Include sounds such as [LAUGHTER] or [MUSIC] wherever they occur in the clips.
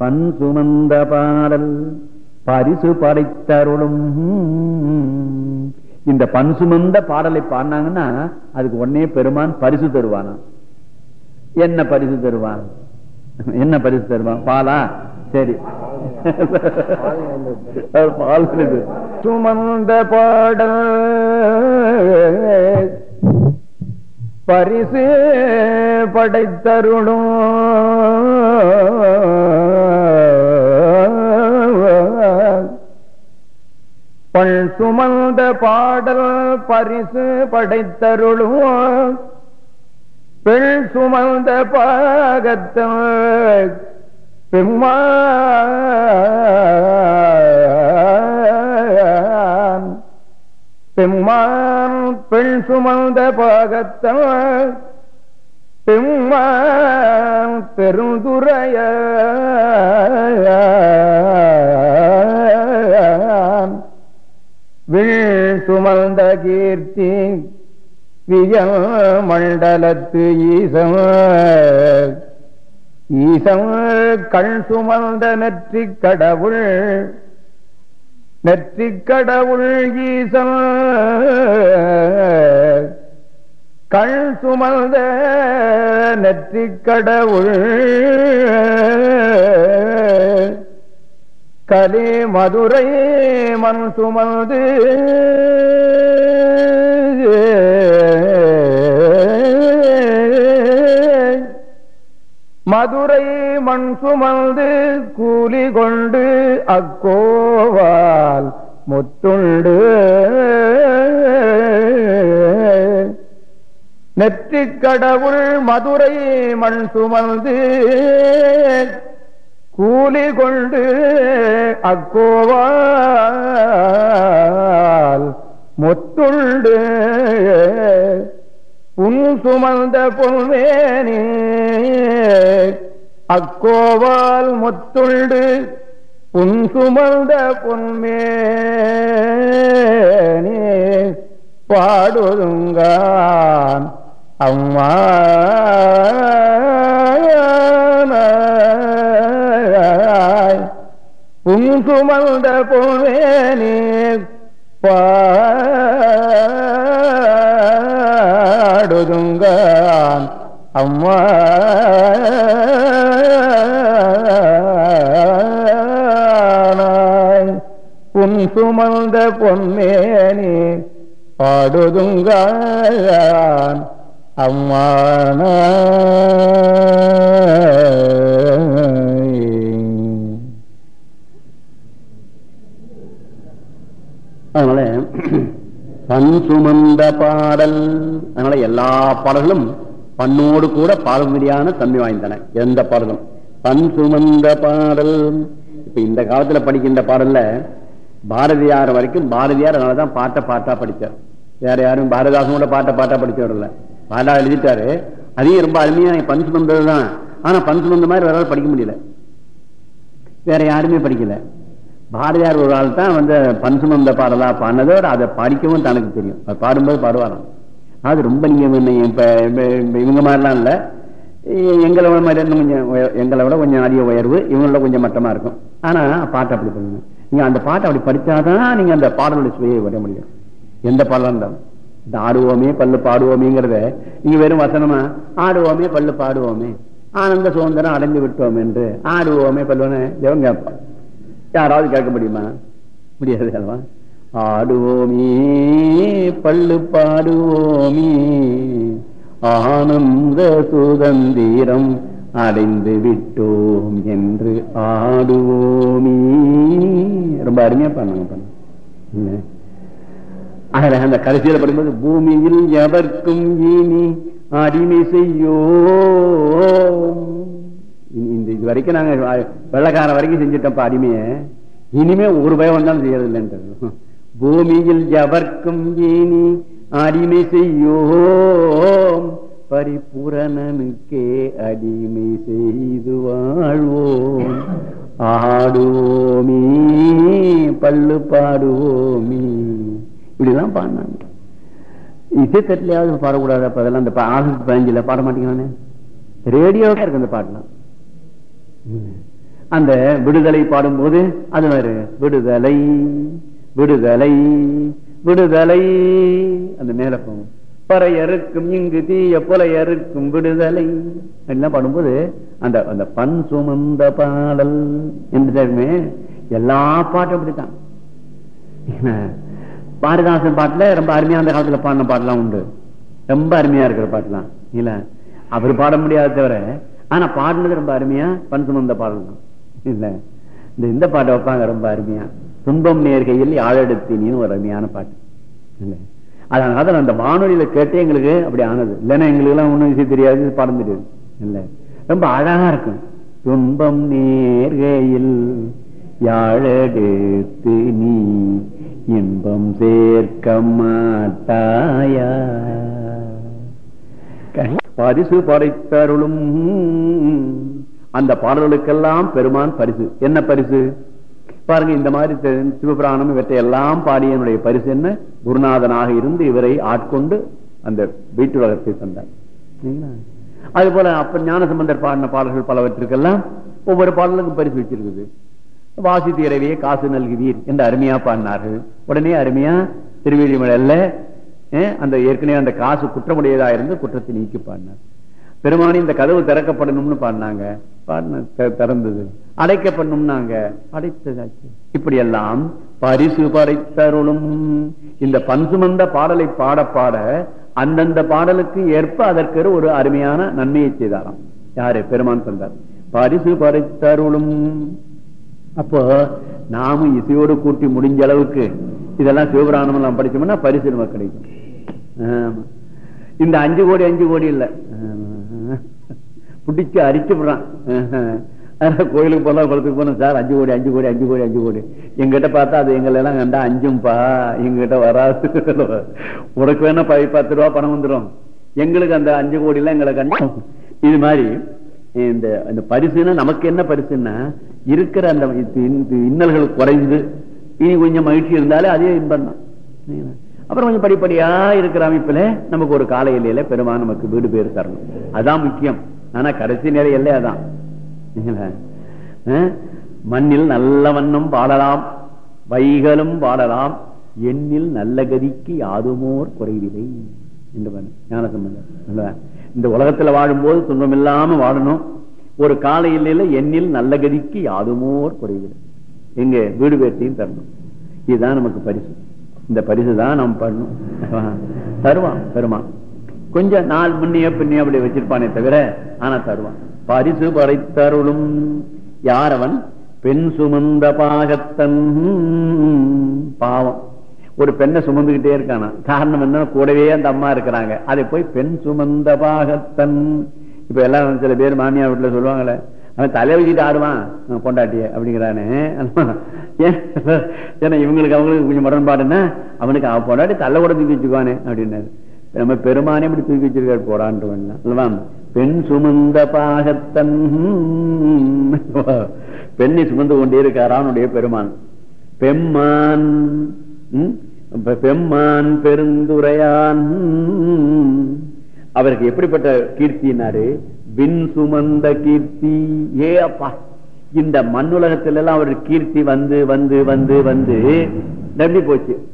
பன் சுமந்த பாடல் பரிசு படைத்தருளும். இந்த பன் சுமந்த பாடலை பாடினாங்கன்னா அதுக்கு உடனே பெருமான் பரிசு தருவானா? என்ன பரிசு தருவான்? என்ன பரிசு தருவான்? பாலா? சரி. பால் சுமந்த பாடல் பரிசு படைத்தருளும். பல் சுமந்த பாடல் பரிசு படைத்தருளும். பெண் சுமந்த பாகத்தம் பெம்மான் பெம்மான் பெண் சுமந்த பாகத்தம் பெம்மான் பெருந்துரைய வில் சுமந்த கீர்த்தி விஜம் மண்டலத்து ஈசம் ஈசம் கண் சுமந்த நெற்றிக் கடவுள் நெற்றிக் கடவுள் ஈசம் கண் சுமந்த நெற்றிக்கடவுள் கலி மதுரை மண் சுமந்து. மதுரை மண் சுமந்து கூலி கொண்டு அக்கோவால் முத்துண்டு. நெற்றிக் கடவுள் மதுரை மண் சுமந்து கூலி கொண்டு அக்கோவால் மொத்துண்டு. புன் சுமந்த பொன்வேணி அக்கோவால் மொத்துண்டு. புன் சுமந்த பொன்மேனே பாடுதுங்கான். அம்மா புன் சுமந்த பொன்மேனி பாடுதுங்கான். அம்மா புன் சுமந்த பொன்மேனி பாடுதுங்கான். அம்மான. அதனால பண் சுமந்த பாடல் அதனால எல்லா பாடல்களும் பண்ணோடு கூட பாரம்பரியான தன்மை வாய்ந்தன. எந்த பாடலும். பண் சுமந்த பாடல். இப்ப இந்த காலத்துல படிக்கின்ற பாடல்ல பாரதியார் வரைக்கும் பாரதியார் அதனாலதான் பாட்டை பாட்டா படிச்சார். வேற யாரும் பாரதிதாசன் கூட பாட்டை பாட்டா படிச்சவர் இல்லை. பாலா எழுதிட்டாரு. அதையும் ரொம்ப அருமையா பந்தது தான் ஆனா பன் பந்த மாதிரி வேற படிக்க முடியல. வேற யாருமே படிக்கல. பாரதியார் ஒரு ஆள் தான் வந்து பன்சுமந்த பாடலா பாடினதோட அதை படிக்கவும் தனக்கு தெரியும். அது பாடும்போது பாடுவாராம். அது ரொம்ப நீங்க இப்ப இவங்க மாதிரிலாம் இல்ல. எங்களை விட மாதிரி இன்னும் கொஞ்சம் எங்களை விட கொஞ்சம் அதிக உயர்வு இவங்களோட கொஞ்சம் மட்டமா இருக்கும். ஆனா பாட்டை அப்படி பண்ணுங்க. நீங்க அந்த பாட்டை அப்படி படிச்சாதான் நீங்க அந்த பாடலுடைய சுவையை வர முடியும். எந்த பாடலாம் இருந்தாலும். இந்த ஆடுவோமே பல்லு பாடுவோமேங்கிறத நீங்க வெறும் வசனமா? ஆடுவோமே பல்லு பாடுவோமே. ஆனந்த சுதந்திரம் அடைந்து விட்டோம் என்று. ஆடுவோமே பல்லுன்னு தேவன் கேட்பான் யாராவது கேட்க முடியுமா? முடியாது அல்லவா? ஆடுவோமே பல்லு பாடுவோமே. ஆனந்த சுதந்திரம் அடைந்து விட்டோம் என்று ஆடுவோமே. ரொம்ப அருமையா பண்ணாங்க பண்ண இல்ல அந்த கடைசியில படிக்கும்போது பூமியில் எவர்க்கும் இனி அடிமை செய்யோ இந்த இது வரைக்கும் நாங்க வெள்ளக்கார வரைக்கும் செஞ்சிட்டோம் அடிமைய. இனிமே ஒரு பயம் வந்தாலும் செய்யறது இல்லைன்றது பூமியில் எவர்க்கும் இனி அடிமை செய்யோம். பரிபூரணனுக்கே அடிமை செய்து வாழ்வோம். ஆடுவோமே பல்லு பாடுவோமே. இப்படிலாம் பாடினாங்க. இசை தட்டிலையாவது பாடக்கூடாது? அப்ப அதெல்லாம் அந்த ஆகஸ்ட் பதினஞ்சுல பாட மாட்டேங்கிறானே. ரேடியோவே இருக்கு அந்த பாட்டுலாம் அந்த விடுதலை பாடும்போது அது வேறு. விடுதலை விடுதலை விடுதலை. அந்த மேல போகும். பறையறுக்கும் இங்கு தீய புலையறுக்கும் விடுதலை. எல்லாம் பாடும்போது அந்த அந்த பண் சுமந்த பாடல் என்று எல்லா பாட்டும் அப்படித்தான். பாரதிதாசன் பாட்டுல ரொம்ப அருமையா அந்த காலத்துல பாடின பாட்டுலாம் உண்டு. ரொம்ப அருமையா இருக்கிற பாட்டுலாம். இல்ல அவர் பாட முடியாத தவிர ஆனா பாடினது ரொம்ப அருமையா பண் சுமந்த பாடல் தான் இல்ல இந்த இந்த பாட்டை வைப்பாங்க ரொம்ப அருமையா. துன்பம் நேர்கையில் யாழெடுத்தினின்னு ஒரு அருமையான பாட்டு. இல்ல அதனால அந்த வானொலியில கேட்டே எங்களுக்கு அப்படி ஆனது. இல்லைன்னா எங்களுக்கு எல்லாம் ஒண்ணும் விஷயம் தெரியாது பாடம் தெரியாது. இல்ல ரொம்ப அழகா இருக்கும். துன்பம் நேர்கையில் யாழெடுத்து நீ இன்பம் சேர்க்க மாட்டாயா? பரிசு படைத்தருளும். அந்த பாடல்களுக்கெல்லாம் பெருமான் பரிசு. என்ன பரிசு? பாருங்க இந்த மாதிரி சிவபிராணம் இவற்றை எல்லாம் பாடியனுடைய பரிசு என்ன? குருநாதனாக இருந்து இவரை ஆட்கொண்டு அந்த வீட்டுலகத்தை தந்தார் அது போல அப்ப ஞானசம்பந்தர் பாடின பாடல்கள் பலவற்றிற்கெல்லாம் ஒவ்வொரு பாடலுக்கும் பரிசு வச்சிருக்குது. வாசி தீரவே காசு நல்குவீர் என்று அருமையா பாடினார்கள். உடனே அருமையா திருவேலிமலையில அந்த ஏற்கனவே அந்த காசு குற்றமுடையதா இருந்து குற்றத்தை நீக்கி பாடினார். பெருமானி இந்த கதவு திறக்கப்படணும்னு பாடினாங்க. பாடின திறந்தது. அடைக்கப்படணும்னாங்க. அடைத்ததாச்சு. இப்படி எல்லாம் பரிசு படைத்தருளும். இந்த பன்சுமந்த பாடலை பாட பாட அந்தந்த பாடலுக்கு ஏற்ப அதற்கு ஒரு அருமையான நன்மையை செய்தாராம். யாரு? பெருமான் தந்தார். பரிசு படைத்தருளும். அப்போ நாமும் இசையோடு கூட்டி முடிஞ்ச அளவுக்கு இதெல்லாம் சிவபுராணம் எல்லாம் படிச்சோம்னா பரிசு நமக்கு கிடைக்கும். இந்த அஞ்சு கோடி அஞ்சு கோடி இல்ல. பிடிச்சி அரிச்சு விடுறான். கோயிலுக்கு போகலாம் குளத்துக்கு போனோம் சார் அஞ்சு கோடி அஞ்சு கோடி அஞ்சு கோடி அஞ்சு கோடி. எங்கிட்ட பார்த்தா அது எங்களை எல்லாம் கண்டா அஞ்சும்பா எங்கிட்ட வராது. உனக்கு வேணா பத்து ரூபா பணம் வந்துடும் எங்களுக்கு அந்த அஞ்சு கோடி எல்லாம் எங்களை கண்டா இது மாதிரி இந்த இந்த பரிசுன்னா நமக்கு என்ன பரிசுன்னா? இருக்கிற அந்த இன்னல்கள் குறைந்து இனி கொஞ்சம் மகிழ்ச்சி இருந்தாலே அதே இன்பம் தான். அப்புறம் கொஞ்சம் படிப்படியா இருக்கிற அமைப்புல நமக்கு ஒரு கால எல்லையில பெருமா நமக்கு வீடு பேர் தரணும். அதான் முக்கியம். ஆனா கடைசி நிலை எல்லையா தான் மண்ணில் நல்ல வண்ணம் பாடலாம் வைகளும் பாடலாம் எண்ணில் நல்ல கதிக்கு யாதுமோர் குறைவில்லை. என்று ஞானசம்பந்தம் இந்த உலகத்துல வாழும்போது துன்பம் இல்லாம வாழணும். ஒரு கால இல்லையில எண்ணில் நல்ல கதிக்கு யாதுமோர் குறைவில்லை எங்க வீடு பேர்த்தையும் தரணும். இதுதான் நமக்கு பரிசு. இந்த பரிசு தான் நாம் பண்ணணும். [LAUGHS] தருவான் பெருமான் கொஞ்சம் நாள் முன்னிய பின்னே அப்படி வச்சிருப்பானே தவிர ஆனா தருவான். பரிசு படைத்தருளும் யாரவன் பெண் சுமந்த பாகத்தன். பாவம். ஒரு பெண்ணை சுமந்துகிட்டே இருக்கானா? காரணம் என்ன கூடவே அந்த அம்மா இருக்கிறாங்க. அதை போய் பெண் சுமந்த பாகத்தன். இப்ப எல்லாம் சில பேர் மாமியார் வீட்டுல சொல்லுவாங்களே அவன் தலை வச்சுட்டு ஆடுவான். பொண்டாட்டிய அப்படிங்கிறானே. ஏன்னா இவங்களுக்கு அவங்களுக்கு கொஞ்சம் முரண்பாடுன்னா அவனுக்கு அவன் பொண்டாட்டி தலை கூட தூக்கி வச்சுக்குவானே அப்படின்னாரு. நம்ம பெருமானே இப்படி தூக்கி வச்சிருக்காரு போறான்ட்டு அல்லவா? பெண் சுமந்த பாகத்தன். பெண்ணை சுமந்து கொண்டே இருக்காரான் பெருமான். பெம்மான். பெம்மான் பெருந்துரையான். அவருக்கு எப்படிப்பட்ட கீர்த்தினாரு? வின் சுமந்த கீர்த்தி. ஏ அப்பா இந்த மண்ணுலகத்துல எல்லாம் அவருக்கு கீர்த்தி வந்து வந்து வந்து வந்து ரம்பி போச்சு.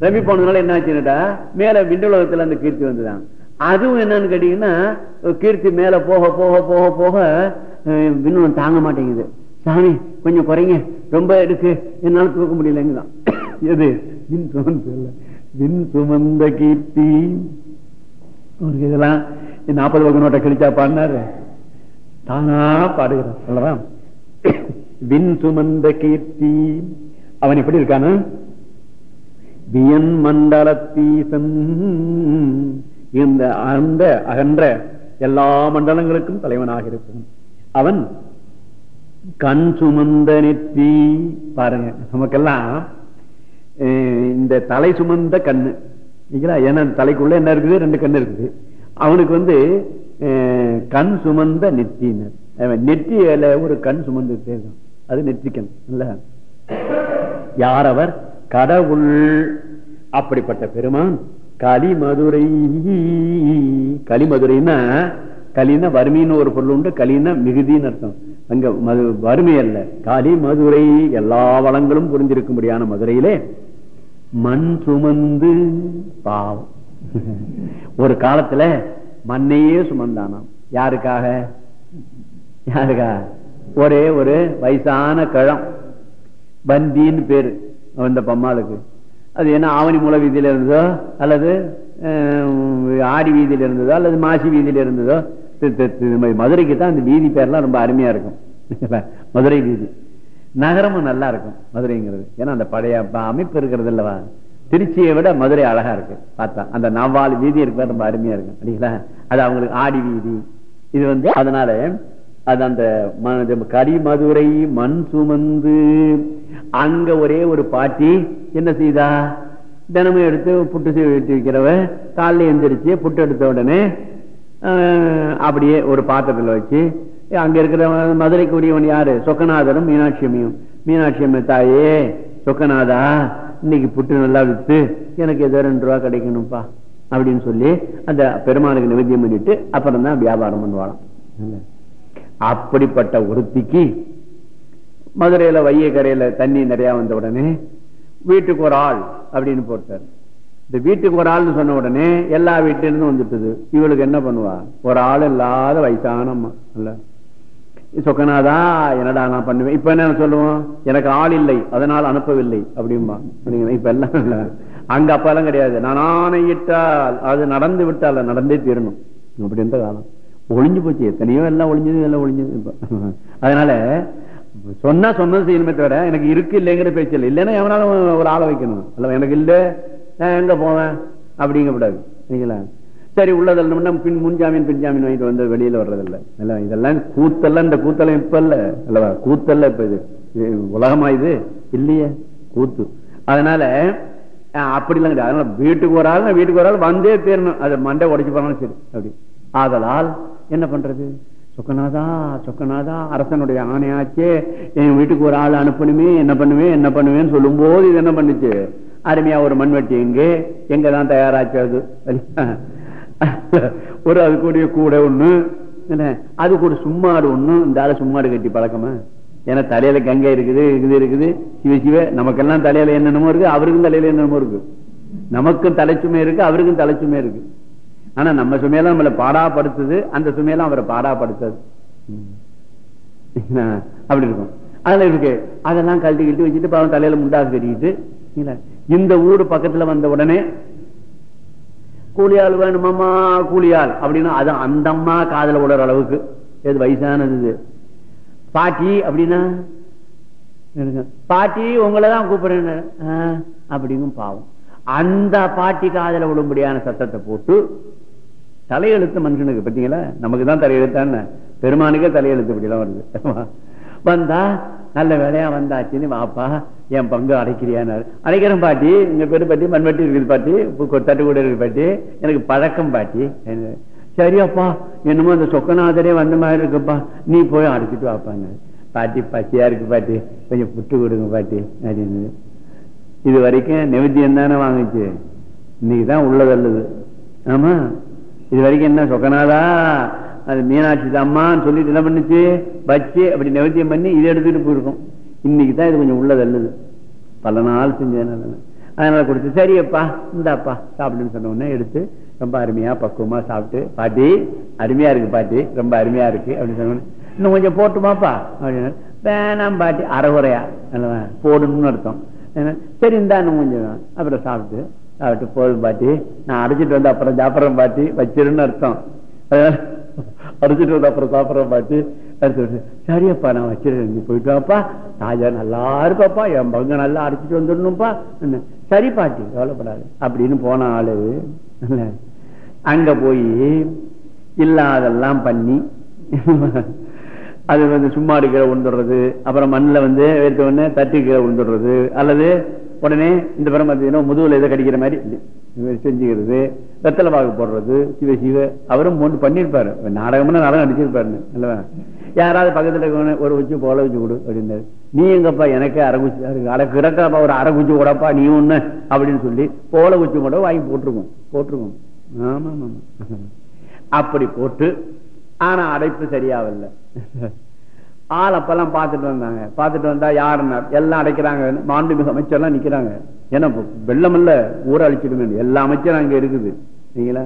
ரம்பி போனதுனால என்ன ஆச்சுன்னா மேல விண்ணுலகத்துல அந்த கீர்த்தி வந்துதான். அதுவும் என்னன்னு கேட்டீங்கன்னா கீர்த்தி மேல போக போக போக போக விண்ணுலம் தாங்க மாட்டேங்குது. சாமி கொஞ்சம் குறைங்க. ரொம்ப இருக்கு என்னால தூக்க முடியலங்குதான். எது? வின் சுமந்த வின் சுமந்த கீர்த்தி. அவருக்கு இதெல்லாம் நாற்பது பக்கம் நோட்டை கழிச்சா பாடினாரு. தானா பாடுகிறார். அல்லவா வின் சுமந்த கீர்த்தி. அவன் எப்படி இருக்கான? வியன் மண்டலத்தீசன். இந்த அந்த அகன்ற எல்லா மண்டலங்களுக்கும் தலைவனாக இருக்கும் அவன் கண் சுமந்த நெற்றி. பாருங்க நமக்கெல்லாம் இந்த தலை சுமந்த கண்ணு. ஏன்னா தலைக்குள்ள என்ன இருக்குது? ரெண்டு கண்ணு இருக்குது. அவனுக்கு வந்து கண் சுமந்த நெற்றினர் நெற்றியில ஒரு கண் சுமந்து அது நெற்றிக்கண் இல்ல? யார் அவர் கடவுள். அப்படிப்பட்ட பெருமான் களிமதுரை களிமதுரைன்னா களின வறுமைன்னு ஒரு பொருள் உண்டு கலினா மிகுதின்னு அர்த்தம். அங்க மது வறுமை அல்ல. களிமதுரை மதுரை எல்லா வளங்களும் புரிஞ்சிருக்கும்படியான மதுரையிலே மண் சுமந்து பாவம். ஒரு காலத்துல மண்ணையே சுமந்தானாம். யாருக்காக? யாருக்கா ஒரே ஒரு வயசான கிழம். பந்தின்னு பேரு. அந்த பம்மாளுக்கு. அது என்ன ஆவணி மூல வீதியில இருந்ததோ? அல்லது ஆடி வீதியில இருந்ததோ? அல்லது மாசி வீதியில இருந்ததோ? மதுரைக்கு தான் அந்த வீதி பேர்லாம் ரொம்ப அருமையா இருக்கும். [LAUGHS] மதுரை வீதி. நகரமும் நல்லா இருக்கும் மதுரைங்கிறது. ஏன்னா அந்த பழைய அமைப்பு இருக்கிறது இல்லவா? திருச்சியை விட மதுரை அழகா இருக்கு. பார்த்தா அந்த நவ்வால் வீதி இருக்கு ரொம்ப அருமையா இருக்கும் இல்லைங்களா அது அவங்களுக்கு ஆடி வீதி. இது வந்து அதனால அது அந்த ம- கரி மதுரை மண் சுமந்து அங்க ஒரே ஒரு பாட்டி என்ன செய்தா? தினமும் எடுத்து புட்டு செய்து வைக்கிறவ காலைல எந்திரிச்சு புட்டு எடுத்த உடனே ஆஹ், அப்படியே ஒரு பாத்திரத்துல வச்சு அங்க இருக்கிற மதுரைக்கு உரியவன் யாரு? சொக்கநாதரும் மீனாட்சி அம்மையும் மீனாட்சி அம்மை தாயே சொக்கநாதா இன்னைக்கு புட்டு நல்லா வித்து எனக்கு ஏதோ ரெண்டு ரூபா கிடைக்கணும்ப்பா அப்படின்னு சொல்லி அந்த பெருமானுக்கு நிவேத்தியம் பண்ணிட்டு அப்புறம் தான் வியாபாரம் பண்ணுவாளாம். அப்படிப்பட்ட ஒருத்திக்கு மதுரையில வைய கரையில தண்ணி நிறைய வந்த உடனே வீட்டுக்கு ஒரு ஆள் அப்படின்னு போட்டார். இந்த வீட்டுக்கு ஒரு ஆள்னு சொன்ன உடனே எல்லா வீட்டிலிருந்து வந்துட்டுது. இவளுக்கு என்ன பண்ணுவா? ஒரு ஆள் இல்லாத வயசான அம்மா இல்ல சொக்கனாதா என்னடா நான் பண்ணுவேன். இப்ப என்ன சொல்லுவோம்? எனக்கு ஆள் இல்லை அதனால் அனுப்பவில்லை அப்படிம்பா. இப்ப எல்லாம் இல்ல. அங்க அப்ப எல்லாம் கிடையாது. நான் ஆணையிட்டால் அது நடந்து விட்டால் நடந்தே தீரணும். அப்படி இருந்த காலம். ஒளிஞ்சு போச்சு. எத்தனையோ எல்லாம் ஒளிஞ்சது எல்லாம் ஒளிஞ்சது இப்ப. அதனால சொன்னா சொன்னது செய்யணுமே தவிர எனக்கு இருக்கு இல்லைங்கிற பேச்சு இல்லை. இல்லைன்னா எவனாலும் ஒரு ஆளை வைக்கணும். அல்ல எனக்கு இல்லை நான் எங்க போவேன்? அப்படிங்க கூடாது சரிங்களா? சரி உள்ளதெல்லாம் பின் முன்ஜாமீன் பின்ஜாமீன் வாங்கிட்டு வந்து வெளியில வர்றதில்ல. இதெல்லாம் கூத்தெல்லாம் இந்த கூத்தெல்லாம் இப்ப இல்ல. அல்லவா? கூத்தல்ல இப்ப இது. உலகமா இது? இல்லையே. கூத்து. அதனால அப்படிலாம் கிடையாது. அதனால வீட்டுக்கு ஒரு ஆள் வீட்டுக்கு ஒரு ஆள் வந்தே தேரணும். அது மண்டை உடைச்சு போனாலும் சரி. அப்படி. ஆதலால் என்ன பண்றது? சொக்கநாதா சொக்கநாதா அரசனுடைய ஆணையாச்சே. என் வீட்டுக்கு ஒரு ஆள் அனுப்பணுமே என்ன பண்ணுவேன் என்ன பண்ணுவேன்னு சொல்லும் போது இது என்ன பண்ணுச்சு? அருமையா ஒரு மண்வெட்டி எங்கே எங்கதான் தயாராச்சு அது? ஒரு அதுக்குரிய கூட ஒண்ணு அதுக்கு ஒரு சும்மாடு ஒண்ணு இந்த ஆளு சும்மாடு கட்டி பழக்கமா? ஏன்னா தலையில கங்கை இருக்குது இது இருக்குது சிவ சிவ நமக்கெல்லாம் தலையில என்னென்னமோ இருக்கு அவருக்கும் தலையில என்னென்னமோ இருக்கு. நமக்கும் தலைச்சுமை இருக்கு அவருக்கும் தலைச்சுமை இருக்கு. ஆனா நம்ம சுமையெல்லாம் நம்மளை பாடாப்படுத்துது அந்த சுமையெல்லாம் அவரை பாடாப்படுத்தாது. அப்படி இருக்கும். அதுல இருக்கு. அதெல்லாம் கழட்டி கிழட்டி வச்சுட்டு பாவம் தலையில முண்டாசு கட்டிக்கிட்டு இந்த ஊரு பக்கத்துல வந்த உடனே கூலியால் வேணுமாமா கூலியால். அப்படின்னா அது அந்த அம்மா காதல விடுற அளவுக்கு. எது வயசானது பாட்டி அப்படின்னா பாட்டி உங்களை தான் கூப்பிடுறேன் அப்படிங்கும் பாவம். அந்த பாட்டி காதல விடும்படியான சத்தத்தை போட்டு தலையெழுத்து மனுஷனுக்கு பார்த்தீங்களா? நமக்கு தான் தலையெழுத்தான்னு. பெருமானுக்கே தலையெழுத்து இப்படிலாம் வருது. வந்தா நல்ல வேலையா வந்தாச்சுன்னு வாப்பா என் பங்கு அடைக்கிறியானாரு. அடைக்கிறேன் பாட்டி உங்க பேரு பாட்டி மண்வெட்டி இருக்குது பாட்டி தட்டு கூட இருக்கு பாட்டி எனக்கு பழக்கம் பாட்டி சரியாப்பா என்னமோ அந்த சொக்கநாதரே வந்த மாதிரி இருக்குப்பா நீ போய் அடைச்சிட்டு வாப்பாங்க பாட்டி பச்சையா இருக்கு பாட்டி கொஞ்சம் புட்டு கொடுங்க பாட்டி அப்படின்னு. இது வரைக்கும் நிவத்தியம் தானே வாங்குச்சு. இன்னைக்குதான் உள்ளதல்லுது ஆமா இது வரைக்கும் என்ன சொக்கனாதா அது மீனாட்சி தம்மான்னு சொல்லிட்டு என்ன பண்ணுச்சு? வச்சு அப்படி நிவர்த்தியம் பண்ணி இதை எடுத்துட்டு போயிருக்கோம். இன்னைக்கு தான் இது கொஞ்சம் உள்ளதல்லுது பல நாள் செஞ்சேன் அதனால கொடுத்து சரியப்பா இந்தாப்பா சாப்பிடுன்னு சொன்ன உடனே எடுத்து ரொம்ப அருமையா பக்குவமா சாப்பிட்டு பாட்டி அருமையா இருக்கு பாட்டி ரொம்ப அருமையா இருக்கு அப்படின்னு சொன்ன உடனே, இன்னும் கொஞ்சம் போட்டுமாப்பா அப்படின்னு. வேணாம் பாட்டி அறகுறையா போடணும்னு அர்த்தம். சரி இந்தா இன்னும் கொஞ்சம். அப்புறம் சாப்பிட்டு சாப்பிட்டு போதும் பாட்டி நான் அடைச்சிட்டு வந்து அப்புறம் சாப்பிட்றேன் பாட்டி வச்சிருன்னு அர்த்தம். அதனால வந்து அப்புறம் சாப்பிட்ற பார்த்து சொல்லிட்டு, சரியப்பா நான் வச்சிருக்கேன். நீ போயிட்டுவாப்பா ராஜா நல்லா இருப்பாப்பா. என் பங்க நல்லா அரைச்சிட்டு வந்துடணும்ப்பா. சரி பாட்டி. கவலைப்படாது. அப்படின்னு போன ஆளு அங்க போய் இல்லாதெல்லாம் பண்ணி அது வந்து சும்மா கீழே உண்டுறது அப்புறம் மண்ணில் வந்து எடுத்த உடனே தட்டி கீழே விழுந்துடுறது அல்லது உடனே இந்த பிறம் பார்த்தீங்கன்னா முதுகுல இதை கடிக்கிற மாதிரி மாதிரி செஞ்சுக்கிறது. வெத்தலை பாகு போடுறது சிவ சிவ. அவரும் ஒன்று பண்ணியிருப்பாரு. நாடகம்னா நாடகம் நடிச்சிருப்பாருன்னு இல்லவா யாராவது பக்கத்துல ஒரு வச்சு போல வச்சு கொடு அப்படின்னாரு. நீ எங்கப்பா எனக்கு அரைக்குச்சி அரை கிடக்காப்பா ஒரு அரைக்குச்சி கூடப்பா நீ ஒண்ணு அப்படின்னு சொல்லி போல குச்சி கூட வாங்கி போட்டிருக்கோம். போட்டிருக்கோம். ஆமாம் ஆமா அப்படி போட்டு ஆனா அடைப்பு சரியாவல்ல ஆள் அப்பெல்லாம் பார்த்துட்டு வந்தாங்க. பார்த்துட்டு வந்தா யாருன்னா எல்லாம் அடைக்கிறாங்க. மாண்புமிகு அமைச்சர்லாம் நிக்கிறாங்க. ஏன்னா வெள்ளம் இல்ல ஊரை அழிச்சிடுமே எல்லா அமைச்சரும் அங்க இருக்குது. சரிங்களா?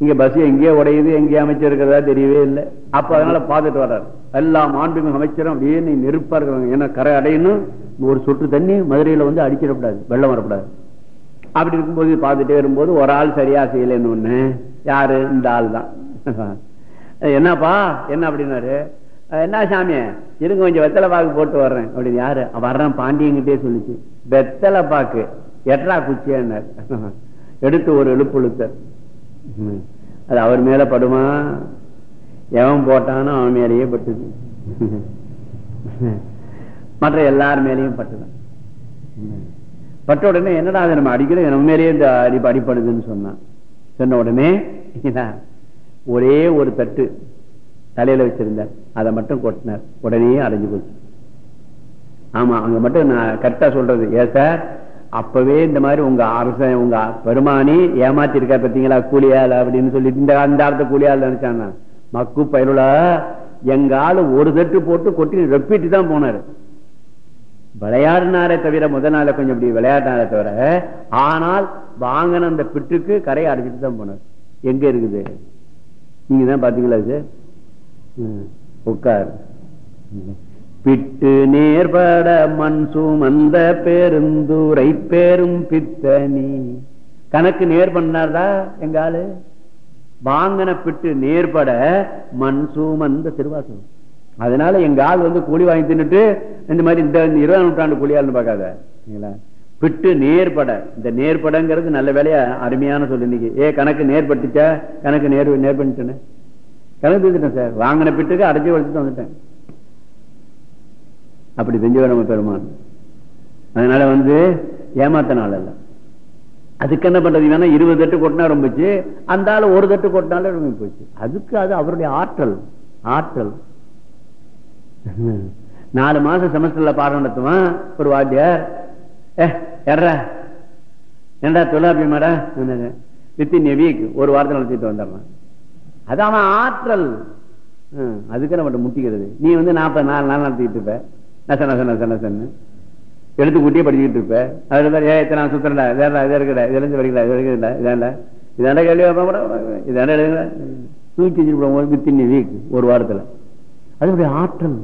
இங்க பஸ் எங்கேயோ உடையுது எங்கேயோ அமைச்சர் இருக்கிறதா தெரியவே இல்லை. அப்ப அதனால பார்த்துட்டு வர்றாரு. எல்லா மாண்புமிகு அமைச்சரும் அப்படியே நீ நெருப்பா இருக்கிறாங்க. ஏன்னா கரை அடையணும். ஒரு சொட்டு தண்ணி மதுரையில வந்து அடிச்சிடக்கூடாது. வெள்ளம் வரக்கூடாது. அப்படி இருக்கும்போது பார்த்துட்டே வரும்போது ஒரு ஆள் சரியா செய்யலன்னு ஒண்ணு. யாரு? இந்த ஆள் தான் [LAUGHS] என்னப்பா? என்ன அப்படின்னாரு? என்ன சாமி? இருங்க கொஞ்சம் வெத்தலை பாக்கு போட்டு வர்றேன். அப்படின்னு யாரு? வர்றேன் பாண்டியங்கிட்டே சொல்லிச்சு. வெத்தலை பாக்கு எட்ரா குச்சியான்னார். [LAUGHS] எடுத்து ஒரு எழுப்புழுத்த அது அவர் மேல படுமா? எவன் போட்டானோ அவன் மேலேயே பட்டுது. [LAUGHS] மற்ற எல்லார் மேலேயும் பட்டுதான் பட்ட உடனே என்னடா அதை நம்ம அடிக்கிறோம் நம்ம மேலேயே இந்த அடி அடிப்படுதுன்னு சொன்னான். சொன்ன உடனே ஒரே ஒரு தட்டு. தலையில வச்சிருந்தார். அதை மட்டும் கொட்டினார். உடனே அடைஞ்சு போச்சு. ஆமா அங்க மட்டும் நான் கரெக்டா சொல்றது. ஏ சார் அப்பவே இந்த மாதிரி உங்க அரசன் உங்க பெருமானி ஏமாத்தி இருக்கா பார்த்தீங்களா? கூலியால் அப்படின்னு சொல்லிட்டு இந்த அந்த காலத்து கூலியால் நினைச்சாங்க மக்கு பயிலுலா எங்க ஆளு ஒரு தட்டு போட்டு கொட்டி ரெப்பிட்டு தான் போனாரு. விளையாடினாரே தவிர முதல் நாள கொஞ்சம் இப்படி விளையாடினாரே தவிர ஆனால் வாங்கின அந்த பிட்டுக்கு கரையை அடைச்சிட்டு தான் போனார். எங்க இருக்குது? நீங்க தான் பாத்தீங்களா சார்? உட்கார். பிட்டு நேர்பட மண் சுமந்த பெருந்துரை பெரும் பித்தனி. கணக்கு நேர் பண்ணார்டா எங்க ஆளு? வாங்கின பிட்டு நேர்பட மண் சுமந்த திருவாசகம் அதனால எங்க ஆள் வந்து கூலி வாங்கி தின்னுட்டு இந்த மாதிரி இந்த இருபதாம் நூற்றாண்டு கூலியாள்னு பார்க்காத. பிட்டு நேர்பட இந்த நேர்படங்கிறது நல்ல வேலையா அருமையான சொல்லு இன்னைக்கு. ஏ கணக்கு நேர்பட்டுச்சா கணக்கு நேர் நேர் பண்ணிட்டேன்னு கணக்கு தீர்த்துட்டேன் சார். வாங்கின பிட்டுக்கு அடைச்சி வச்சுட்டு வந்துட்டேன். அப்படி செஞ்சவர் நம்ம பெருமான் அதனால வந்து ஏமாத்த நாள் அதுக்கு என்ன பண்றது? வேணா இருபது தட்டு கொட்டினா ரொம்பிச்சு அந்த ஆளு ஒரு தட்டு கொட்டினாலே ரொம்ப போச்சு. அதுக்கு அது அவருடைய ஆற்றல். ஆற்றல். நாலு மாசம் செமஸ்டர்ல பாடம் நடத்துவான் ஒரு வாத்தியார். ஏ எட்ரா ஏண்டா தொழிலாபி மாடா? வித்தின் வீக் ஒரு வாரத்தில் நடத்திட்டு வந்துடுறான். அது அவன் ஆற்றல் அதுக்கு நம்ம முட்டிக்கிறது. நீ வந்து நாற்பது நாலு நாள் நடத்திட்டு இருப்ப. நச நச நச நசன்னு. எழுத்து கூட்டியே படிச்சுக்கிட்டு இருப்ப. அதுல ஏ இத்தனை நான் சுத்தரண்டா இதா இது இருக்கடா. இதுல இருந்து படிக்கல இது இருக்குடா இதாண்டா இதாண்டா கேள்வி வைப்பேன் கூட இதாண்டா எழுதுடா. தூக்கி வச்சுட்டு வித்தின் வீக் ஒரு வாரத்துல. அதனுடைய ஆற்றல்.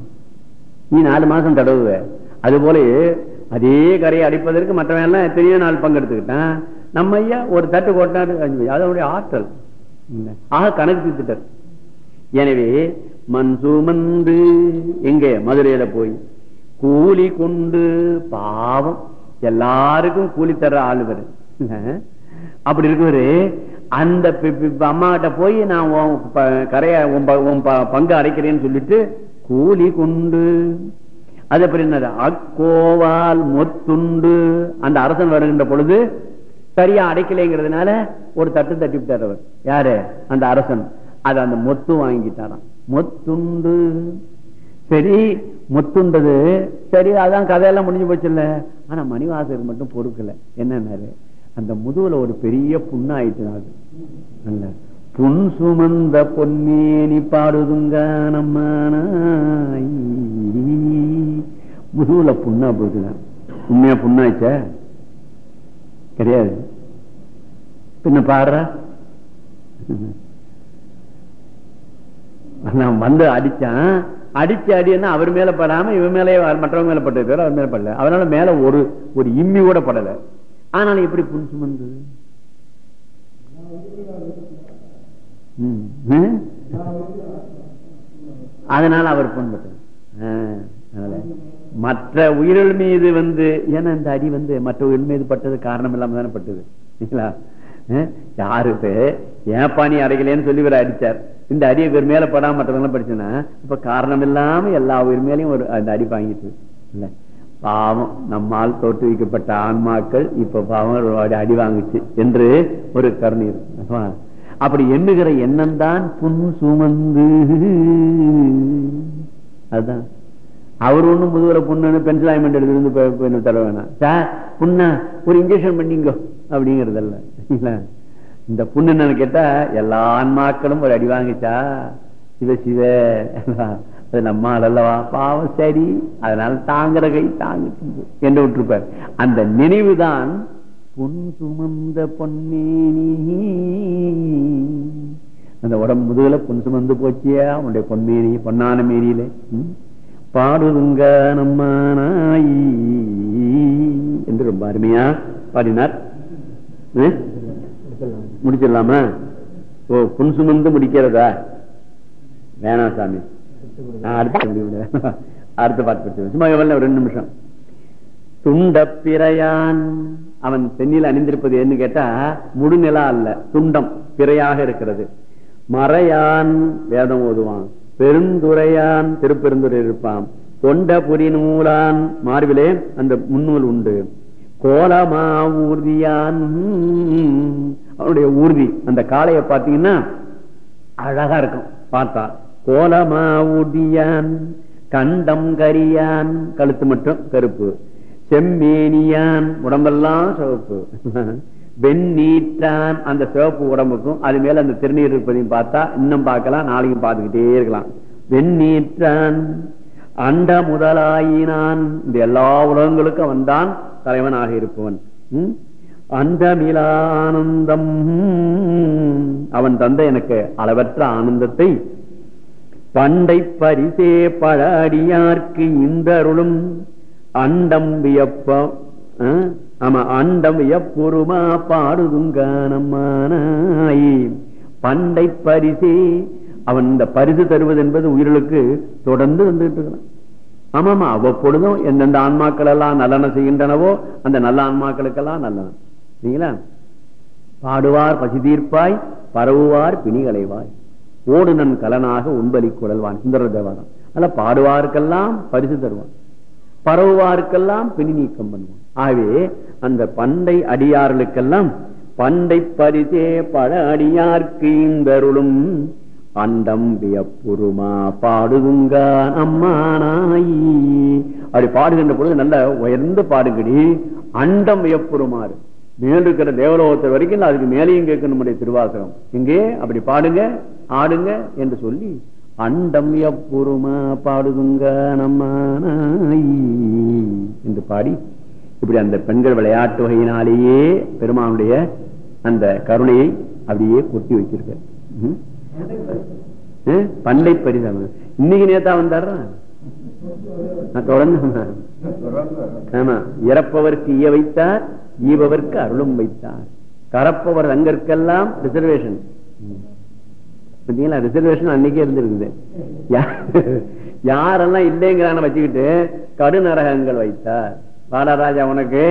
நீ நாலு மாசம் தடவுவ. அது போல அதே கரையை அடிப்பதற்கு மற்றவன் எல்லாம் எத்தனையோ நாள் பங்கெடுத்துக்கிட்டான். நம்ம ஐயா ஒரு தட்டு கொட்டாடு அதனுடைய ஆற்றல். ஆக கணக்கு தீர்த்துட்டார். எனவே மண் சுமந்து எங்க? மதுரையில போய். கூலி கொண்டு பாவம். எல்லாருக்கும் கூலி தர்ற ஆளுவர் அப்படி இருக்கவரு அந்த பி- அம்மா கிட்ட போய் நான் ப- கரைய உன் ப- உன் ப- பங்கு அடைக்கிறேன்னு சொல்லிட்டு கூலி கொண்டு அது அப்படி என்னது? அக்கோவால் மொத்துண்டு. அந்த அரசன் வருகின்ற பொழுது சரியா அடைக்கலைங்கிறதுனால ஒரு தட்டு தட்டி விட்டார் அவர். யாரு? அந்த அரசன். அது அந்த மொத்து வாங்கிட்டாராம். மொத்துண்டு. சரி முத்துண்டது. சரி அதான் கதையெல்லாம் முடிஞ்சு போச்சு இல்ல ஆனா மணிவாசகர் மட்டும் பொறுக்கல. என்னன்னாரு? அந்த முதுகுல ஒரு பெரிய புண்ணாயிட்டு அது. நல்ல புன் சுமந்த பொன்னேனி பாடுதுங்க நம்மானாய். முதுகுல புண்ணா போகுதுதான் உண்மையா புண்ணாச்சா கிடையாது. பின்ன பாடுற? நான் வந்து அடிச்சான். அடிச்சு அடின்னா அவர் மேல படாம இவன் மேலே மற்றவங்க மேல பட்டது பேர் அவர் மேல படல. அதனால மேல ஒரு ஒரு இம்மி கூட படல. ஆனாலும் எப்படி புன் சுமந்தது அதனால அவர் புண்பட்டது அதனால. மற்ற உயிர்கள் மீது வந்து ஏன்னா இந்த அடி வந்து மற்ற உயிர் மீது பட்டது காரணம் இல்லாம தானே பட்டது. சரிங்களா? யாருக்கு ஏன் நீ அடைக்கலன்னு சொல்லி இவர் அடிச்சார். இந்த அடி இவர் மேல படாம மற்றவங்க படிச்சுன்னா இப்ப காரணம் இல்லாம எல்லா உயிர் மேலையும் ஒரு அந்த அடி வாங்கிட்டு இல்ல? பாவம். நம்மால் தோற்றுவிக்கப்பட்ட ஆன்மாக்கள் இப்ப பாவம் அடி- வாங்குச்சு என்று ஒரு கருணை இருக்கு. அப்படி எண்ணுகிற எண்ணம் தான் புன் சுமந்து. அதுதான். அவர் ஒண்ணும் முதுகுல புண்ணு பென்சில் ஆயிமெண்ட் எடுத்துருந்து தர வேணாம். சார் புண்ணா ஒரு இன்ஜெக்ஷன் பண்ணிங்க அப்படிங்கறதல்ல. சரிங்களா? இந்த புண்ணு என்னன்னு கேட்டா எல்லா ஆன்மாக்களும் ஒரு அடி வாங்கிச்சா? சிவ சிவ. அது நம்ம அல்லவா? பாவம் சரி. அதனால தாங்குற கை தாங்கிட்டு என்று விட்டுருப்பார். அந்த நினைவுதான் பொன் சுமந்த பொன்னேனி. அந்த உடம்பு முதுகுல பொன் சுமந்து போச்சியா? உன்னுடைய பொன்மேனி பொன்னான மேனியில. பாடுதுங்க நம்ம நாயி என்று ரொம்ப அருமையா பாடினார். முடிச்சிடலாமா? ஓ புன் சுமந்து முடிக்கிறதா? வேணாம் சாமி. நான் அடுத்த பாட்டு சும்மா எவ்வளவு ஒரு ரெண்டு நிமிஷம். துண்டப்பிரையான் அவன் தென்னில் அணிந்திருப்பது என்ன கேட்டா முடுநிலா அல்ல துண்டம் பிறையாக இருக்கிறது. மறையான் வேதம் ஓதுவான். பெருந்துரையான் திருப்பெருந்துரை இருப்பான் தொண்ட புரி நூலான் மார்பிலே அந்த முன்னூல் உண்டு. கோலமா ஊர்தியான் அவனுடைய ஊர்தி அந்த காளைய பாத்தீங்கன்னா அழகா இருக்கும். பார்த்தா கோலமா ஊர்தியான் கண்டம் கரியான் கழுத்து மட்டும் கருப்பு. செம்மேனியான் உடம்பெல்லாம் சிவப்பு. வெந்நீட்டான் அந்த சிவப்பு உடம்புக்கும் அது மேல அந்த திருநீர் இருப்பதையும் பார்த்தா இன்னும் பார்க்கலாம் நாளைக்கும் பார்த்துக்கிட்டே இருக்கலாம். வெந்நீற்றான் அண்ட முதலாயினான் இந்த எல்லா உலகங்களுக்கும் வந்தான் தலைவனாக இருப்பவன். ம்? அண்டமிலா ஆனந்தம் அவன் தந்த எனக்கு அளவற்ற ஆனந்தத்தை. பண்டை பரிசே பழ அடியார்க்கு இந்த அருளும் அண்டம் வியப்பம் ஆமா அண்டம் வியப்புருமா பாடுதுங்கானம்மானாய் பண்டை பரிசே. அவன் இந்த பரிசு தருவது என்பது உயிர்களுக்கு தொடர்ந்து வந்துட்டு இருக்கிறான் ஆமாமா அவ்வப்பொழுதும் எந்தெந்த ஆன்மாக்கள் எல்லாம் நல்லன செய்கின்றனவோ அந்த நல்ல ஆன்மாக்களுக்கெல்லாம் நல்லன. சரிங்களா? பாடுவார் பசி தீர்ப்பாய் பரவுவார் பிணிகளைவாய் ஓடுனன் கலனாக உண்பலி குழல்வான் சுந்தர தேவாரம். அல்ல பாடுவார்க்கெல்லாம் பரிசு தருவான். பரவுவார்க்கெல்லாம் பிணி நீக்கம் பண்ணுவான். ஆகவே அந்த பண்டை அடியார்களுக்கெல்லாம் பண்டை பரிசே பட அடியார்க்கு இந்தருளும் அண்டம் வியப்புருமா பாடுதுங்க அம்மானாயி. அப்படி பாடுகின்ற பொழுது நல்ல உயர்ந்து பாடுங்கடி. அண்டம் வியப்புருமாறு. மேல் இருக்கிற தேவலோகத்தை வரைக்கும் அதுக்கு மேலேயும் கேட்க நம்முடைய திருவாசகம். இங்கே அப்படி பாடுங்க ஆடுங்க என்று சொல்லி அண்டம் எப்புறமா பாடுதுங்க நம்மானாய் என்று பாடி இப்படி அந்த பெண்கள் விளையாட்டு வகையினாலேயே பெருமானுடைய அந்த கருணையை அப்படியே கொட்டி வச்சிருக்க பண்டை பரிதாம இன்னைக்கு நேத்தா வந்தாரா? தொடர்ந்து ஆமா. இறப்பவர்க்கு ஈய வைத்தார் ஈபவர்க்கு அருளும் வைத்தார். கரப்பவர் அங்கற்கெல்லாம் ரிசர்வேஷன் பாத்தீங்களா ரிசர்வேஷன் அன்னைக்கே இருந்திருக்குது. யாரெல்லாம் இல்லைங்கிறான வச்சுக்கிட்டு கடு நரகங்கள் வைத்தார். பாலராஜா உனக்கு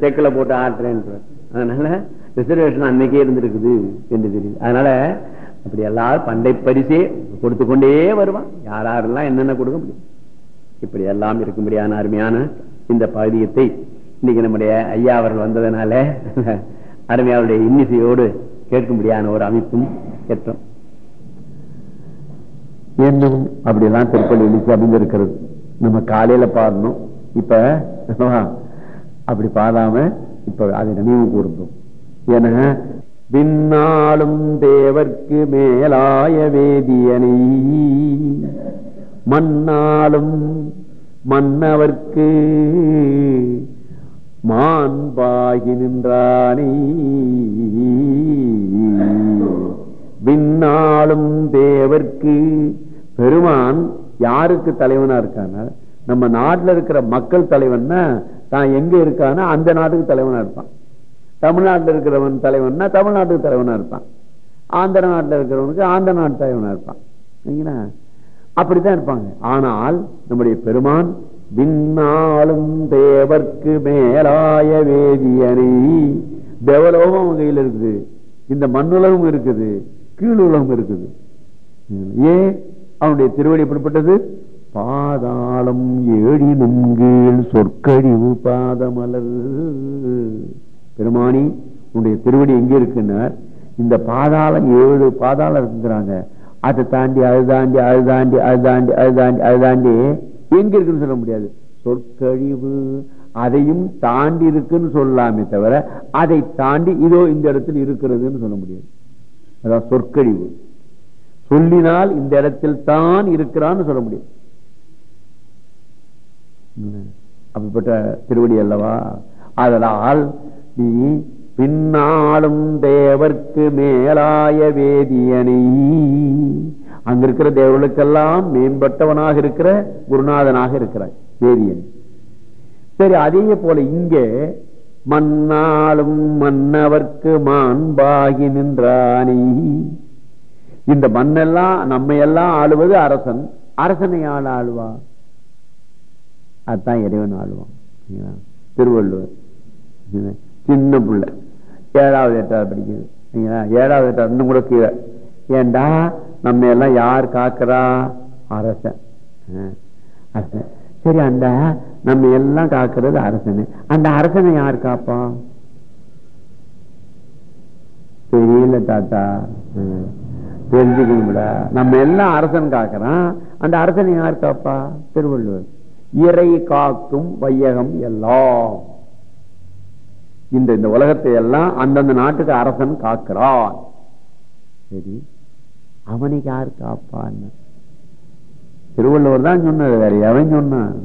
செக்கில போட்டு ஆட்டுறேன்ற அதனால ரிசர்வேஷன் அன்னைக்கே இருந்திருக்குது என்று தெரியுது. அதனால அப்படி எல்லாரும் பண்டை பரிசே கொடுத்து கொண்டே வருவான். யார் யாரெல்லாம் என்னென்ன கொடுக்க முடியும்? இப்படி எல்லாம் இருக்கும்படியான அருமையான இந்த பகுதியத்தை இன்னைக்கு நம்முடைய ஐயா அவர்கள் வந்ததனால அருமையாவுடைய இன்னிசையோடு கேட்கும்படியான ஒரு அமைப்பும் ஏற்றம். என்னும் அப்படியெல்லாம் திருப்பள்ளி எழுச்சி அமைந்திருக்கிறது. நம்ம காலையில பாடணும். இப்ப அப்படி பாடாம இப்ப அதை நினைவு கூர்ந்தோம். ஏன்னா பின்னாலும் தேவர்க்கு மேலாய வேதியனை மன்னாலும் மன்னவர்க்கு மாண்பாகி நின்றானே. விண்ணாளும் தேவர்க்கு பெருமான் யாருக்கு தலைவனா இருக்கான? நம்ம நாட்டுல இருக்கிற மக்கள் தலைவன்னா தான் எங்க இருக்கானோ அந்த நாட்டுக்கு தலைவனா இருப்பான். தமிழ்நாட்டில் இருக்கிறவன் தலைவன்னா தமிழ்நாட்டுக்கு தலைவனா இருப்பான். ஆந்திர நாட்டில் இருக்கிறவனுக்கு ஆந்திர நாட்டு தலைவனா இருப்பான். சரிங்களா? அப்படித்தான் இருப்பாங்க. ஆனால் நம்முடைய பெருமான் விண்ணாலும் தேவர்க்கு மேலாய வேதியனை தேவலோகம் அவங்க கையில் இருக்குது. இந்த மண்ணுலகம் இருக்குது கீழுலகம் இருக்குது. ஏன்? அவனுடைய திருவடி எப்படிப்பட்டது? பாதாளம் ஏழினும் கீழ் சொற்கழிவு பாதமலர். பெருமானி உன்னுடைய திருவடி எங்க இருக்குன்னார்? இந்த பாதாளம் ஏழு பாதாளம் இருக்குங்கிறாங்க. அதை தாண்டி அது தாண்டி அது தாண்டி அது தாண்டி அது தாண்டி அது தாண்டி எங்க இருக்குன்னு சொல்ல முடியாது. சொற்கழிவு அதையும் தாண்டி இருக்குன்னு சொல்லலாமே தவிர அதை தாண்டி இதோ இந்த இடத்துல இருக்கிறதுன்னு சொல்ல முடியாது. அதான் சொற்கழிவு. சொல்லினால் இந்த இடத்தில் தான் இருக்கிறான்னு சொல்ல முடியும் அப்படிப்பட்ட திருவடி அல்லவா? அதனால் நீ பின்னாலும் தேவர்க்கு மேலாய வேதியனை அங்க இருக்கிற தேவர்களுக்கெல்லாம் மேம்பட்டவனாக இருக்கிற குருநாதனாக இருக்கிறாய் வேதியன். சரி அதே போல இங்கே மன்னாலும் மன்னவர்க்கு மாண்பாகி நின்றானே. இந்த மண்ணெல்லாம் நம்ம எல்லாம் ஆளுவது அரசன். அரசனை ஆள் ஆளுவா அதான் இறைவன் ஆளுவான் திருவள்ளுவர். சின்ன பிள்ளை. ஏழாவது எட்டாவது படிக்குது. ஏழாவது எட்டாவது இன்னும் கூட கீழே. ஏண்டா? நம்ம எல்லாம் யார் காக்கிறா? அரசன். அரசன். சரி அந்த நம்ம எல்லாம் காக்கிறது அரசனு. அந்த அரசனை யார் காப்பா? தெரியல தாத்தா. தெரிஞ்சுக்கணும்டா. நம்ம எல்லாம் அரசன் காக்கிறான். அந்த அரசனை யார் காப்பா? திருவள்ளுவர். இறை காக்கும் வையகம் எல்லாம். இந்த இந்த உலகத்தை எல்லாம் அந்தந்த நாட்டுக்கு அரசன் காக்கிறான். சரி அவனை யார் காப்பான்னு? திருவள்ளுவர் தான் சொன்னது வேற எவன் சொன்னான்?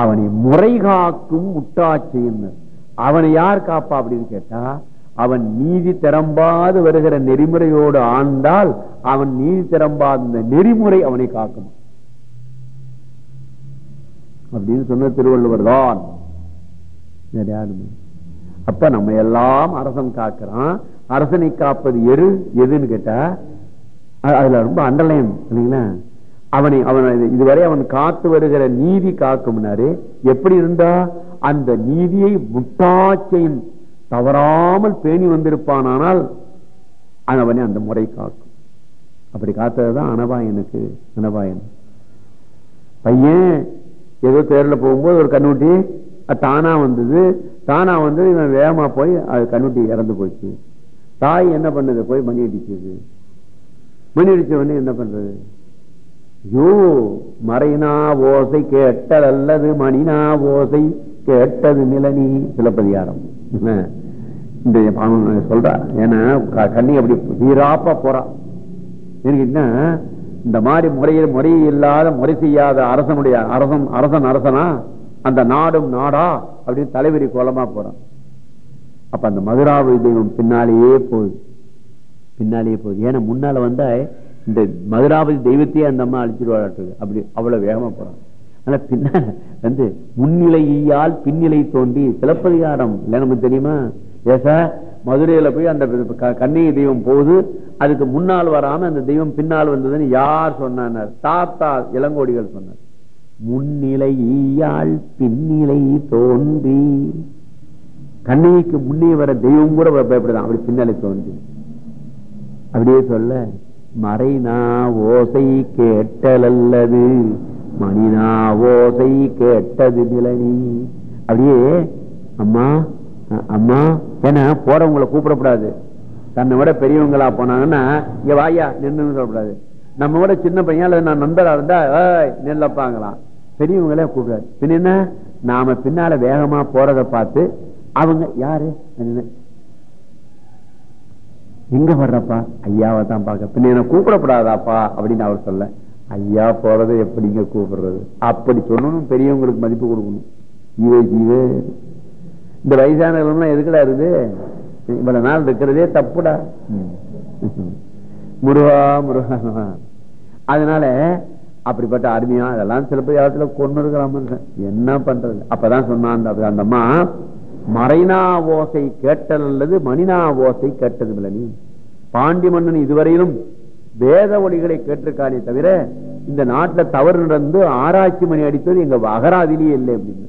அவனை முறை காக்கும் முட்டாட்சியின் அவனை யார் காப்பா அப்படின்னு கேட்டா அவன் நீதி திறம்பாது வருகிற நெறிமுறையோடு ஆண்டால் அவன் நீதி திறம்பாத நெறிமுறை அவனை காக்கும். அப்படின்னு சொன்ன திருவள்ளுவர் தான். வேற யாருமே அப்ப நம்ம எல்லாம் அரசன் காக்கிறான். அரசனை காப்பது எரு எதுன்னு கேட்டா அதுல ரொம்ப அண்டர்லைன் இல்லைங்களா? அவனை அவன் இதுவரை அவன் காத்து வருகிற நீதி காக்கும்னாரு எப்படி இருந்தா அந்த நீதியை முட்டாட்சியும் தவறாமல் பேணி வந்திருப்பானானால் அது அவனை அந்த முறை காக்கும். அப்படி காத்ததுதான் அனபாயனுக்கு அனபாயன். பையன் ஏதோ தேர்ல போகும்போது ஒரு கண்ணுட்டி தானா வந்தது. தானா வந்து இவன் வேகமா போய் அது கண்ணுட்டி இறந்து போச்சு. தாய் என்ன பண்ணுது? போய் மணி அடிச்சது. மணி அடிச்ச உடனே என்ன பண்றது? ஐயோ மறைனா ஓசை கேட்டல் அல்லது மணினா ஓசை கேட்டது நிலனி. சிலப்பதிகாரம். என்ன? இந்த சொல்றா. ஏன்னா க- கண்ணி அப்படி சீராப்பா போறா. எனக்கு என்ன? இந்த மாதிரி முறையில் முறை இல்லாத முறை செய்யாத அரசனுடைய அரசன் அரசன் அரசனா? அந்த நாடும் நாடா? அப்படின்னு தலைவரி கோலமா போறான். அப்ப அந்த மதுராபதி தெய்வம் பின்னாலேயே போகுது. பின்னாலேயே போகுது. ஏன்னா முன்னால வந்தா இந்த மதுராபதி தெய்வத்தையே அந்த அம்மா அழிச்சிருவாட்டு அப்படி அவ்வளவு வேகமா போறான். ஆனா பின்னால வந்து முன்னிலையால் பின்னிலை தோண்டி சிலப்பதிகாரம். இல்லை நமக்கு தெரியுமா? ஏசா மதுரையில போய் அந்த க- கண்ணகி தெய்வம் போகுது. அதுக்கு முன்னால் வராம அந்த தெய்வம் பின்னால் வந்ததுன்னு யார் சொன்னார் தாத்தா இளங்கோடிகள் சொன்னார். முன்னிலையால் பின்னிலை தோன்றி. கண்ணகிக்கு முன்னே வர தெய்வம் கூட பயப்படுதான். அப்படி பின்னாலே தோன்றி. அப்படியே சொல்ல மறைனா ஓசை கேட்டல் அல்லது மணினா ஓசை கேட்டது நிலனி. அப்படியே அம்மா அம்மா ஏன்னா போறவங்களை கூப்பிடக்கூடாது. தன்னை விட பெரியவங்களா போனாங்கன்னா இங்க வாயா நின்னு சொல்லக்கூடாது. நம்ம விட சின்ன பையன் அல்லது நான் நண்பரா இருந்தா நெல்லப்பாங்களாம். பெரியவங்களே கூப்பிடாது பின்ன என்ன? நாம பின்னால வேகமா போறத பார்த்து அவங்க யாரு? எங்க வர்றப்பா? ஐயாவை தான் பார்க்க. பின்ன என்ன கூப்பிடப்படாதாப்பா அப்படின்னு அவர் சொல்ல ஐயா போறது எப்படிங்க கூப்பிடுறது? அப்படி சொல்லணும் பெரியவங்களுக்கு மதிப்பு கொடுக்கணும். இவை ஜீவே இந்த வயசானவர்கள் எதுக்குடா இருக்குது? இவ்வளவு நாள் இருக்கிறதே தப்புடா. முருகா முருகா. அதனால அப்படிப்பட்ட அருமையா அதெல்லாம் சில பேர் இடத்துல கொண்டு இருக்கிறாம என்ன பண்றது? அப்பதான் சொன்னான் அந்த அந்த அம்மா மறைனா ஓசை கேட்டல் அல்லது மணினா ஓசை கேட்டது இல்லை நீ. பாண்டி மன்னன் இதுவரையிலும் வேத ஒளிகளை கேட்டிருக்கானே தவிர இந்த நாட்டுல தவறு நடந்து ஆராய்ச்சி மணி அடித்தது எங்க அகராதிலேயே இல்லை அப்படின்னு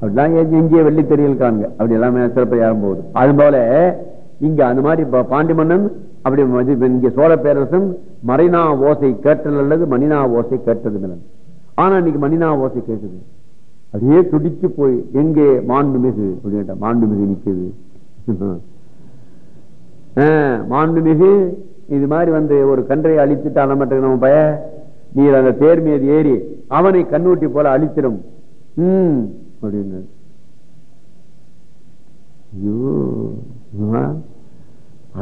அப்படிலாம் எ- வெள்ளி தெரியல் காண்க. அப்படி எல்லாமே சிறப்பு போகுது அது போல இங்க அந்த மாதிரி பாண்டி மன்னன் அப்படி இங்க சோழ பேரரசன் மறைனா ஓசை கேட்டல் அல்லது மணினா ஓசை கேட்டது ஆனா இன்னைக்கு மணினா ஓசை கேட்குது அப்படியே துடிச்சு போய் எங்கே மாண்புமிகு அப்படின்ட்டா மாண்புமிகு நிக்குது. ஆஹ், மாண்புமிகு இது மாதிரி வந்து ஒரு கன்றை அழித்துட்டு அலமட்ட நம்ம பய நீர் அந்த தேர் மீது ஏறி அவனை கண்ணூட்டி போல அழித்திடும். உம் அப்படின்னு ஐயோ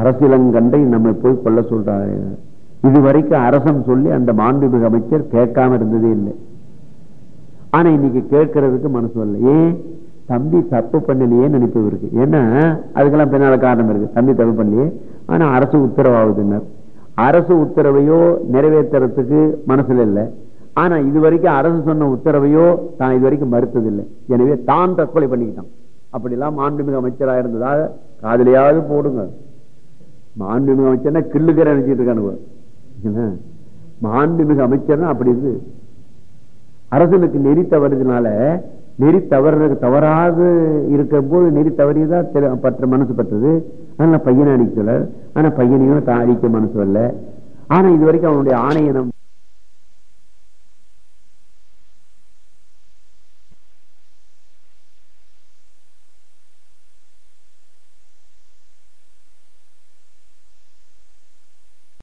அரசியலங்கண்டை நம்ம போய் கொல்ல சொல்றாரு இதுவரைக்கும் அரசன் சொல்லி அந்த மாண்புமிகு அமைச்சர் கேட்காம இருந்ததே இல்லை. ஆனா இன்னைக்கு கேட்கறதுக்கு மனசு வரல. ஏன்? தம்பி தப்பு பண்ணலையே நினைப்பு இருக்கு. ஏன்னா அதுக்கெல்லாம் பின்னால காரணம் இருக்கு. தம்பி தப்பு பண்ணலையே. ஆனா அரசு உத்தரவாகுதுன்னர். அரசு உத்தரவையோ நிறைவேற்றுறதுக்கு மனசுல இல்லை. ஆனா இதுவரைக்கும் அரசு சொன்ன உத்தரவையோ தான் இதுவரைக்கும் மறுத்ததில்லை. எனவே தான் தற்கொலை பண்ணிக்கிட்டான். அப்படிலாம் மாண்புமிகு அமைச்சராக இருந்ததாக காதலியாவது போடுங்க. மாண்புமிகு அமைச்சர்னா கிள்ளுக்கிற நினைச்சிட்டு இருக்கானுங்க. மாண்புமிகு அமைச்சர்னா அப்படி இருக்கு. அரசனுக்கு நெறி தவறுதுனால நெறி தவறு தவறாது இருக்கும் போது நெறி தவறியதா பற்ற மனசு பட்டது அதனால பையனை அடிக்கல ஆனா பையனையும் தான் அடிக்க மனசு வரல. ஆனா இது வரைக்கும் அவனுடைய ஆணையனம்